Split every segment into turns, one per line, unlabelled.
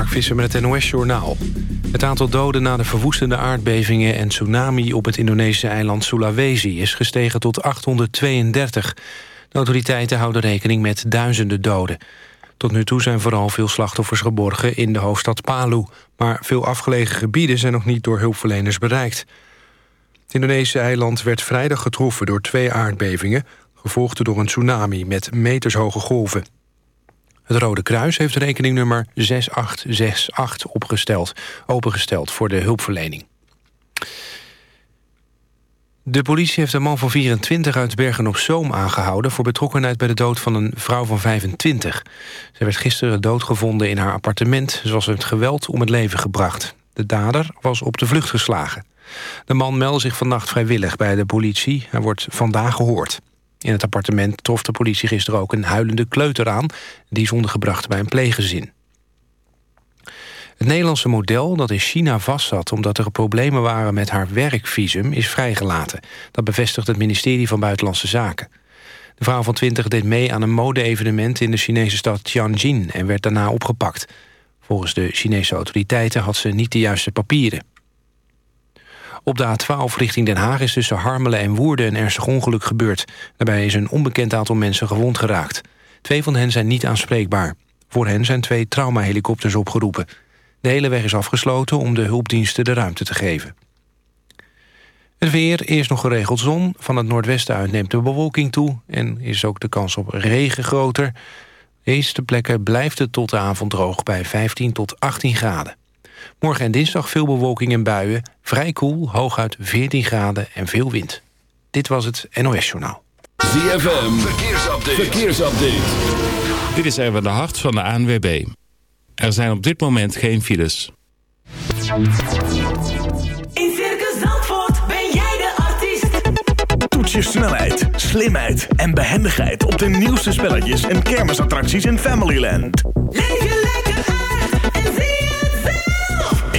Mark met het NOS-journaal. Het aantal doden na de verwoestende aardbevingen en tsunami... op het Indonesische eiland Sulawesi is gestegen tot 832. De autoriteiten houden rekening met duizenden doden. Tot nu toe zijn vooral veel slachtoffers geborgen in de hoofdstad Palu... maar veel afgelegen gebieden zijn nog niet door hulpverleners bereikt. Het Indonesische eiland werd vrijdag getroffen door twee aardbevingen... gevolgd door een tsunami met metershoge golven. Het Rode Kruis heeft rekeningnummer 6868 opgesteld, opengesteld voor de hulpverlening. De politie heeft een man van 24 uit Bergen-op-Zoom aangehouden... voor betrokkenheid bij de dood van een vrouw van 25. Ze werd gisteren doodgevonden in haar appartement. Ze was het geweld om het leven gebracht. De dader was op de vlucht geslagen. De man meldde zich vannacht vrijwillig bij de politie. Hij wordt vandaag gehoord. In het appartement trof de politie gisteren ook een huilende kleuter aan... die is ondergebracht bij een pleeggezin. Het Nederlandse model dat in China vastzat... omdat er problemen waren met haar werkvisum, is vrijgelaten. Dat bevestigt het ministerie van Buitenlandse Zaken. De vrouw van 20 deed mee aan een mode-evenement... in de Chinese stad Tianjin en werd daarna opgepakt. Volgens de Chinese autoriteiten had ze niet de juiste papieren. Op de A12 richting Den Haag is tussen Harmelen en Woerden een ernstig ongeluk gebeurd. Daarbij is een onbekend aantal mensen gewond geraakt. Twee van hen zijn niet aanspreekbaar. Voor hen zijn twee traumahelikopters opgeroepen. De hele weg is afgesloten om de hulpdiensten de ruimte te geven. Het weer, eerst nog geregeld zon. Van het noordwesten uit neemt de bewolking toe... en is ook de kans op regen groter. De meeste plekken blijft het tot de avond droog bij 15 tot 18 graden. Morgen en dinsdag veel bewolking en buien. Vrij koel, hooguit 14 graden en veel wind. Dit was het NOS Journaal.
ZFM, verkeersupdate. verkeersupdate.
Dit is even de hart van de ANWB. Er zijn op dit moment geen files.
In Circus Zandvoort ben jij de artiest.
Toets je snelheid, slimheid en behendigheid... op de nieuwste spelletjes en kermisattracties in Familyland.
Leef je lekker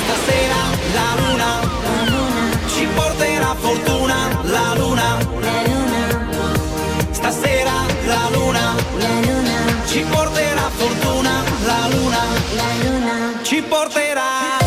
Stasera la luna, la luna ci porterà fortuna, la luna,
la luna. Stasera la luna, la luna ci porterà fortuna, la luna, la luna ci porterà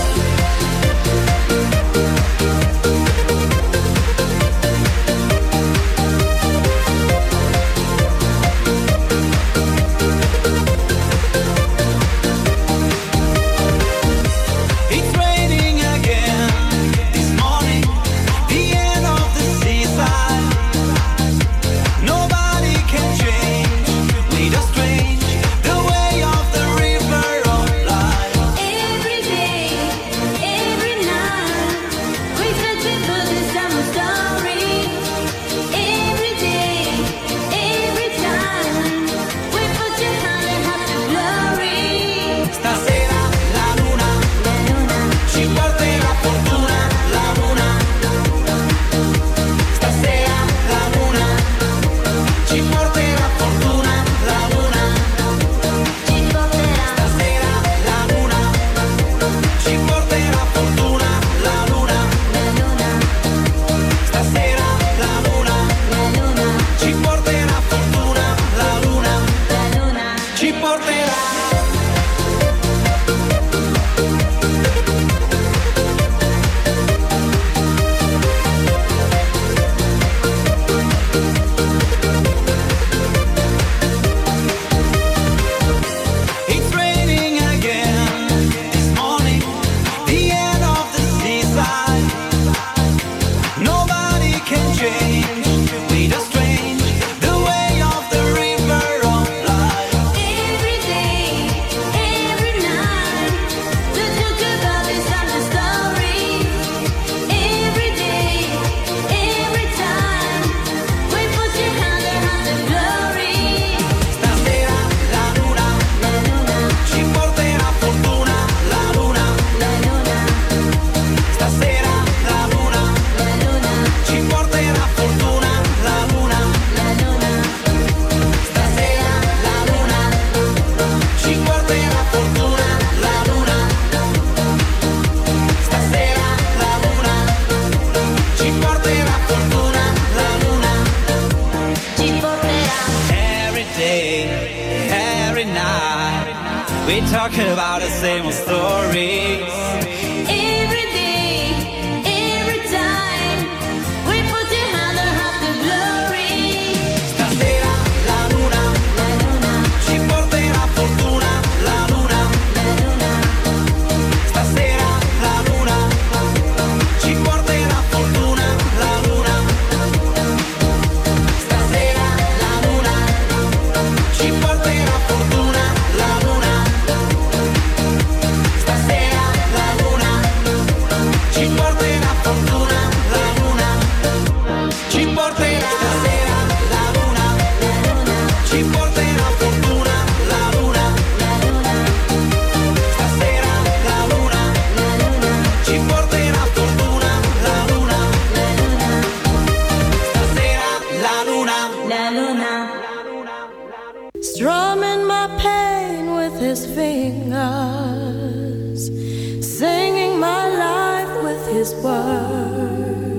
his
word.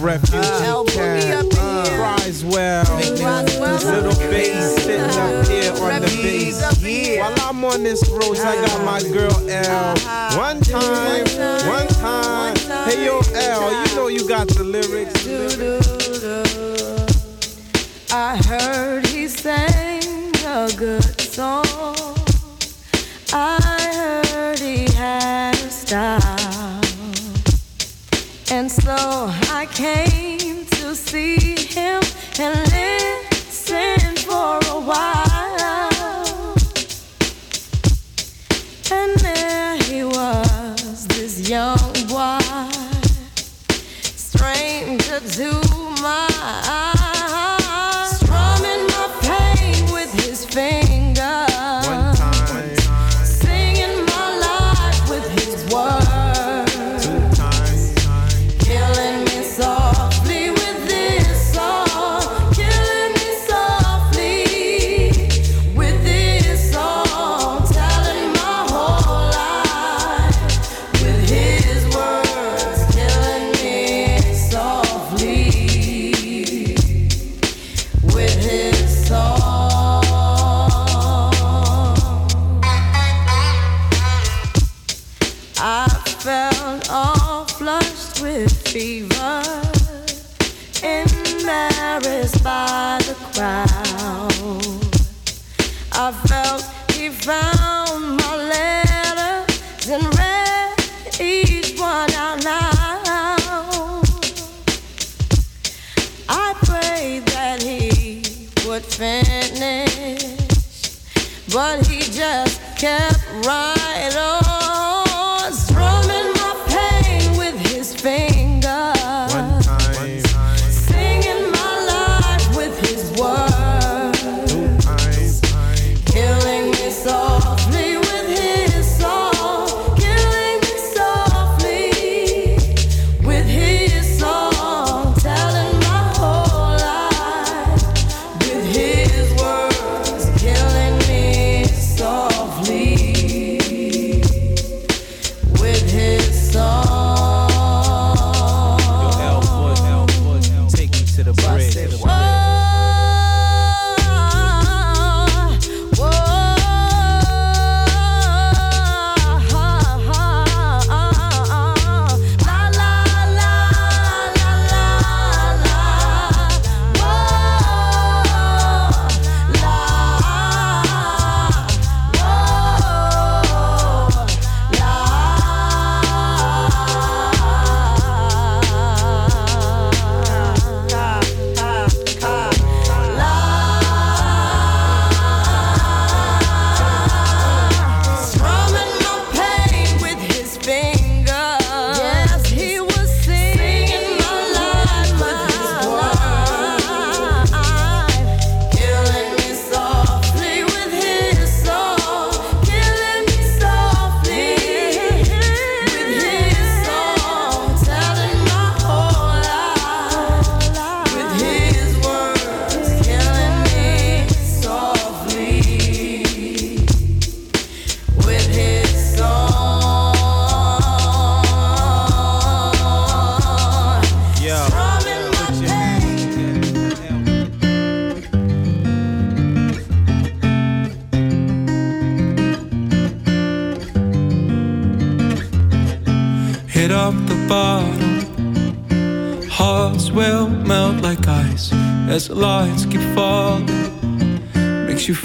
refuge. Uh, uh, Criswell. Little bass sitting up here on the bass. While I'm on this roast, I got my girl L. One time, one time. Hey, yo, L, you know you got the lyrics. The lyrics.
I heard he sang a good song. came to see him and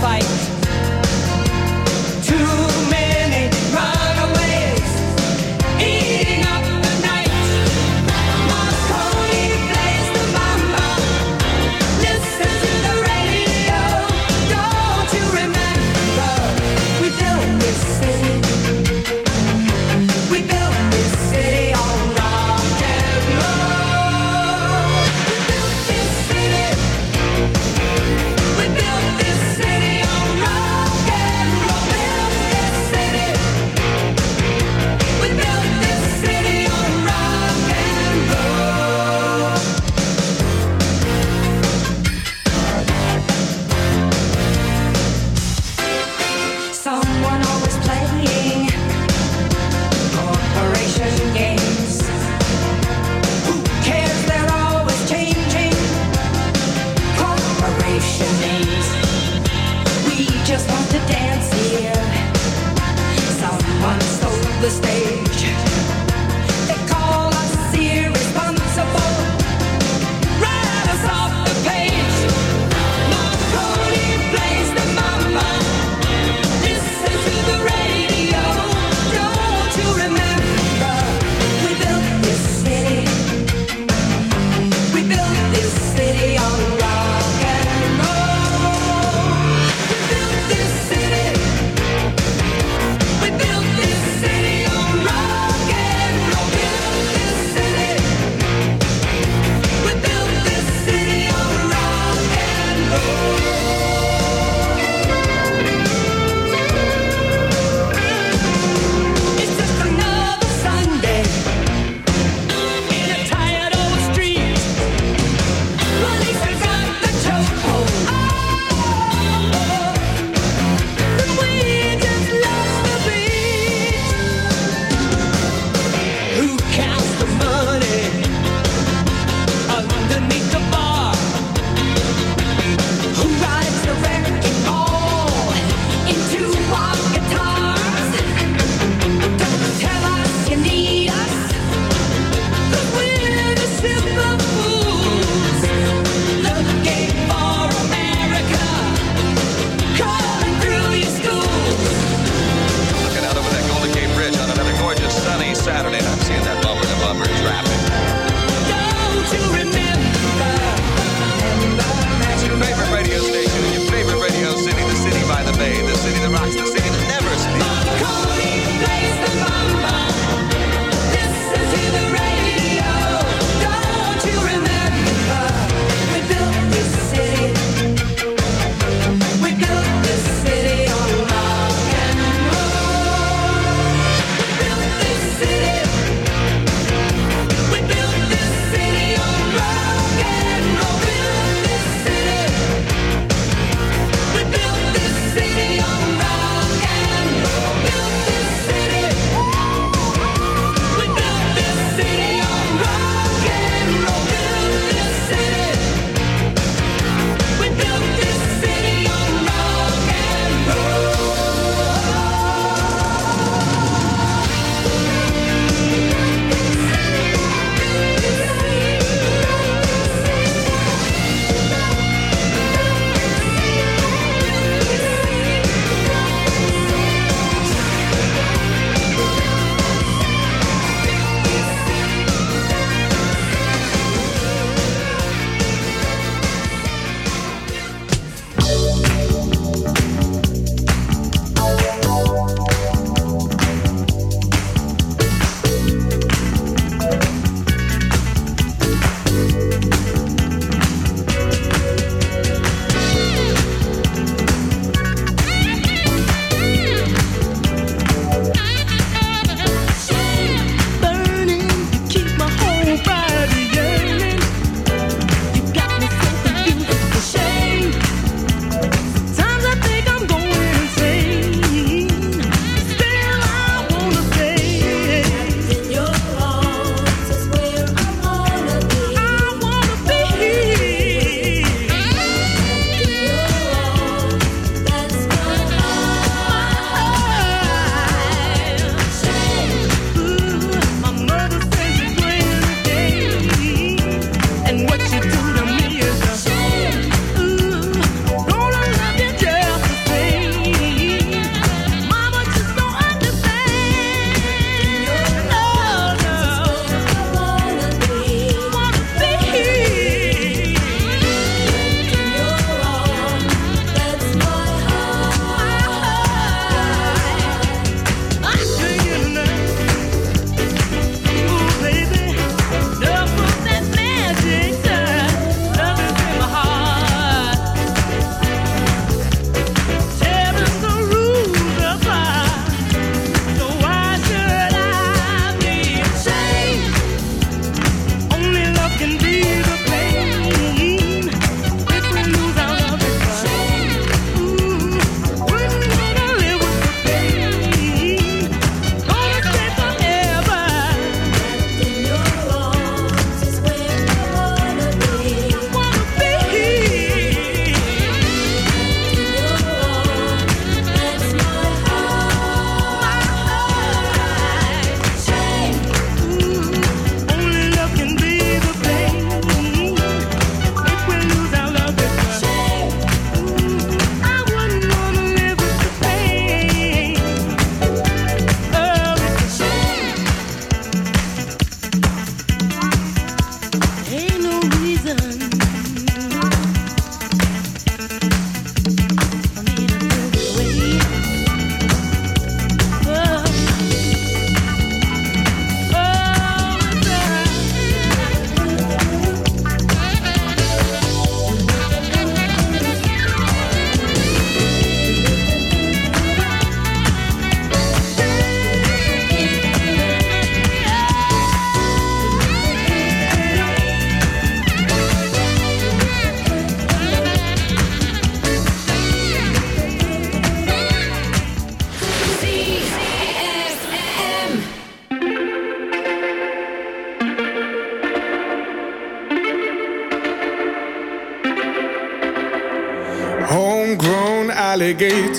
fight.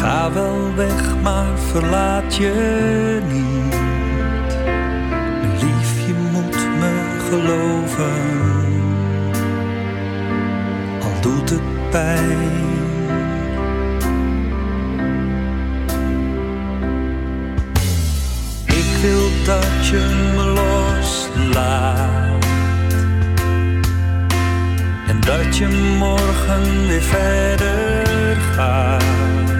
Ga wel weg, maar verlaat je niet. Mijn lief, je moet me geloven. Al doet het pijn. Ik wil dat je me loslaat. En dat je morgen weer verder gaat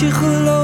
je gelooft.